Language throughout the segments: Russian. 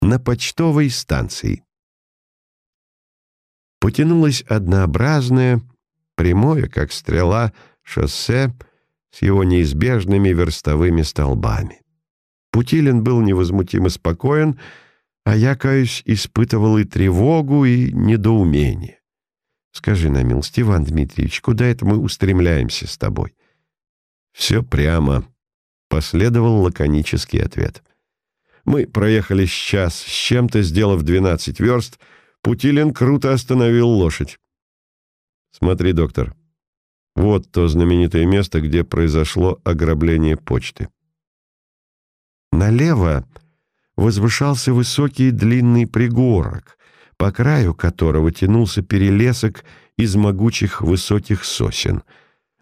на почтовой станции. Потянулось однообразное, прямое, как стрела, шоссе с его неизбежными верстовыми столбами. Путилин был невозмутимо спокоен, а я, каюсь, испытывал и тревогу, и недоумение. Скажи на милость, Иван Дмитриевич, куда это мы устремляемся с тобой? Все прямо, — последовал лаконический ответ. Мы проехали час с чем-то, сделав двенадцать верст. Путилин круто остановил лошадь. Смотри, доктор, вот то знаменитое место, где произошло ограбление почты. Налево возвышался высокий длинный пригорок, по краю которого тянулся перелесок из могучих высоких сосен.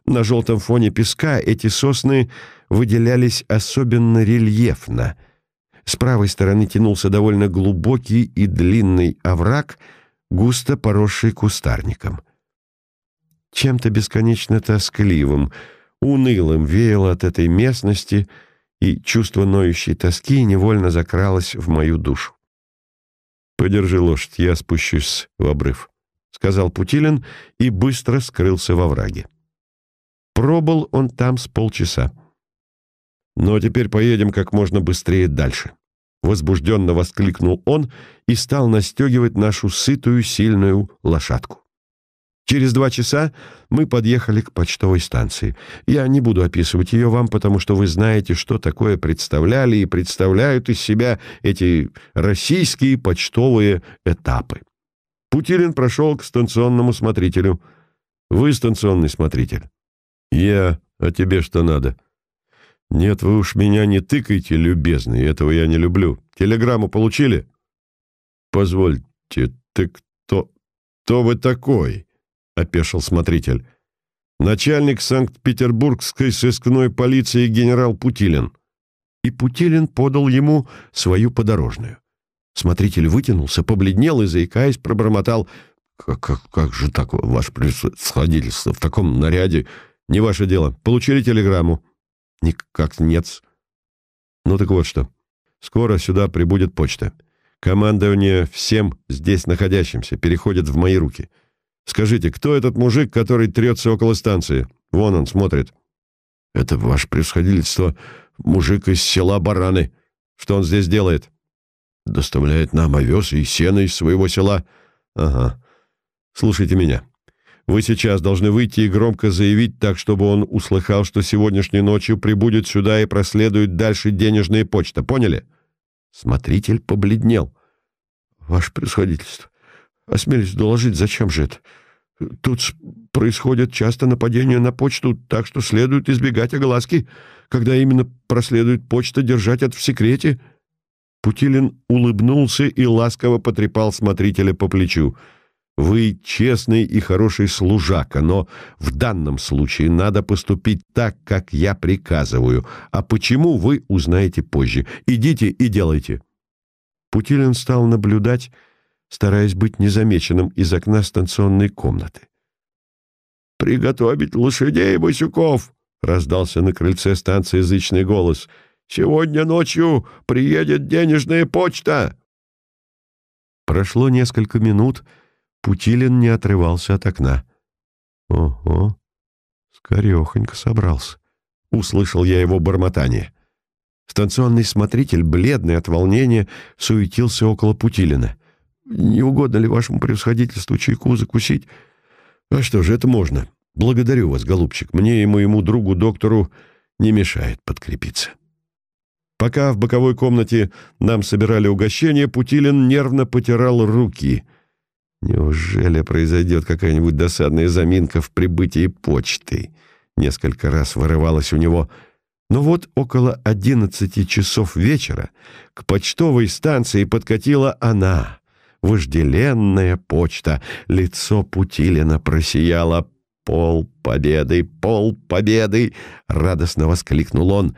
На желтом фоне песка эти сосны выделялись особенно рельефно. С правой стороны тянулся довольно глубокий и длинный овраг, густо поросший кустарником. Чем-то бесконечно тоскливым, унылым веяло от этой местности, и чувство ноющей тоски невольно закралось в мою душу. «Подержи лошадь, я спущусь в обрыв», — сказал Путилин и быстро скрылся во враге. Пробыл он там с полчаса. «Но теперь поедем как можно быстрее дальше», — возбужденно воскликнул он и стал настегивать нашу сытую, сильную лошадку. Через два часа мы подъехали к почтовой станции. Я не буду описывать ее вам, потому что вы знаете, что такое представляли и представляют из себя эти российские почтовые этапы. Путилин прошел к станционному смотрителю. «Вы станционный смотритель?» «Я. А тебе что надо?» «Нет, вы уж меня не тыкайте, любезный, этого я не люблю. Телеграмму получили?» «Позвольте, ты кто? Кто вы такой?» опешил смотритель. «Начальник Санкт-Петербургской сыскной полиции генерал Путилин». И Путилин подал ему свою подорожную. Смотритель вытянулся, побледнел и, заикаясь, пробормотал. «Как, как, как же так, ваше происходительство, в таком наряде? Не ваше дело. Получили телеграмму?» «Никак нет». «Ну так вот что. Скоро сюда прибудет почта. Командование всем здесь находящимся переходит в мои руки». Скажите, кто этот мужик, который трется около станции? Вон он смотрит. Это ваше превосходительство, мужик из села Бараны. Что он здесь делает? Доставляет нам овес и сено из своего села. Ага. Слушайте меня. Вы сейчас должны выйти и громко заявить так, чтобы он услыхал, что сегодняшней ночью прибудет сюда и проследует дальше денежная почта. Поняли? Смотритель побледнел. Ваше превосходительство, осмелюсь доложить, зачем же это? Тут происходят часто нападения на почту, так что следует избегать огласки, когда именно проследует почта, держать это в секрете». Путилин улыбнулся и ласково потрепал смотрителя по плечу. «Вы честный и хороший служака, но в данном случае надо поступить так, как я приказываю. А почему, вы узнаете позже. Идите и делайте». Путилин стал наблюдать, стараясь быть незамеченным из окна станционной комнаты. «Приготовить лошадей, Басюков!» — раздался на крыльце станции язычный голос. «Сегодня ночью приедет денежная почта!» Прошло несколько минут, Путилин не отрывался от окна. «Ого, скорехонько собрался», — услышал я его бормотание. Станционный смотритель, бледный от волнения, суетился около Путилина. Не угодно ли вашему превосходительству чайку закусить? А что же, это можно. Благодарю вас, голубчик. Мне и моему другу-доктору не мешает подкрепиться. Пока в боковой комнате нам собирали угощение, Путилин нервно потирал руки. Неужели произойдет какая-нибудь досадная заминка в прибытии почты? Несколько раз вырывалось у него... Но вот около одиннадцати часов вечера к почтовой станции подкатила она, вожделенная почта. Лицо Путилина просияло. «Пол победы! Пол победы!» — радостно воскликнул он.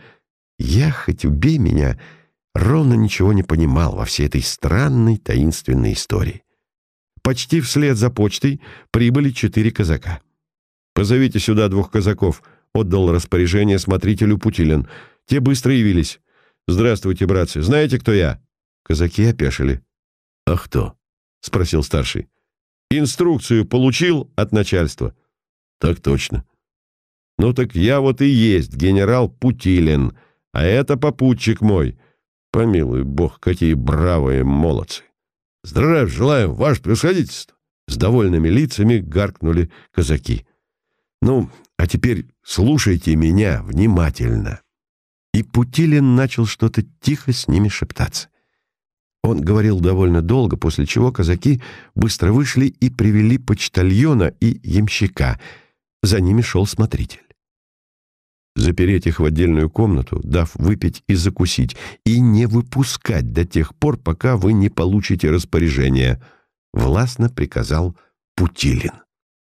«Я, хоть убей меня, ровно ничего не понимал во всей этой странной таинственной истории». Почти вслед за почтой прибыли четыре казака. «Позовите сюда двух казаков», — отдал распоряжение смотрителю Путилин. Те быстро явились. «Здравствуйте, братцы. Знаете, кто я?» Казаки опешили. «А кто?» — спросил старший. «Инструкцию получил от начальства?» «Так точно». «Ну так я вот и есть генерал Путилин, а это попутчик мой. Помилуй бог, какие бравые молодцы!» «Здравия желаем, ваше превосходительство!» С довольными лицами гаркнули казаки. «Ну, а теперь слушайте меня внимательно». И Путилин начал что-то тихо с ними шептаться. Он говорил довольно долго, после чего казаки быстро вышли и привели почтальона и ямщика. За ними шел смотритель. Запереть их в отдельную комнату, дав выпить и закусить, и не выпускать до тех пор, пока вы не получите распоряжение, властно приказал Путилин.